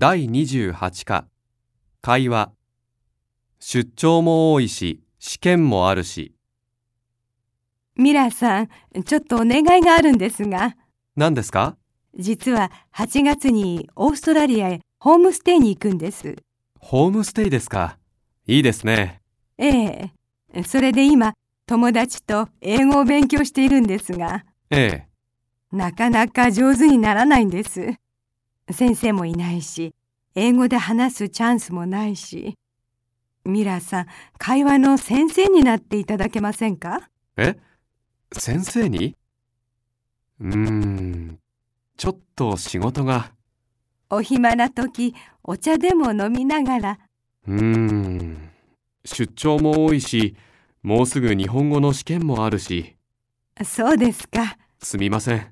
第28課。会話。出張も多いし試験もあるし。ミラーさん、ちょっとお願いがあるんですが、何ですか？実は8月にオーストラリアへホームステイに行くんです。ホームステイですか。いいですね。ええ。それで今、友達と英語を勉強しているんですが、ええ。なかなか上手にならないんです。先生もいないし、英語で話すチャンスもないし。ミラーさん、会話の先生になっていただけませんか？え？先生に？うーん。ちょっと仕事が。お暇な時、お茶でも飲みながら、うーん。出張も多いしもうすぐ日本語の試験もあるし。そうですか。すみません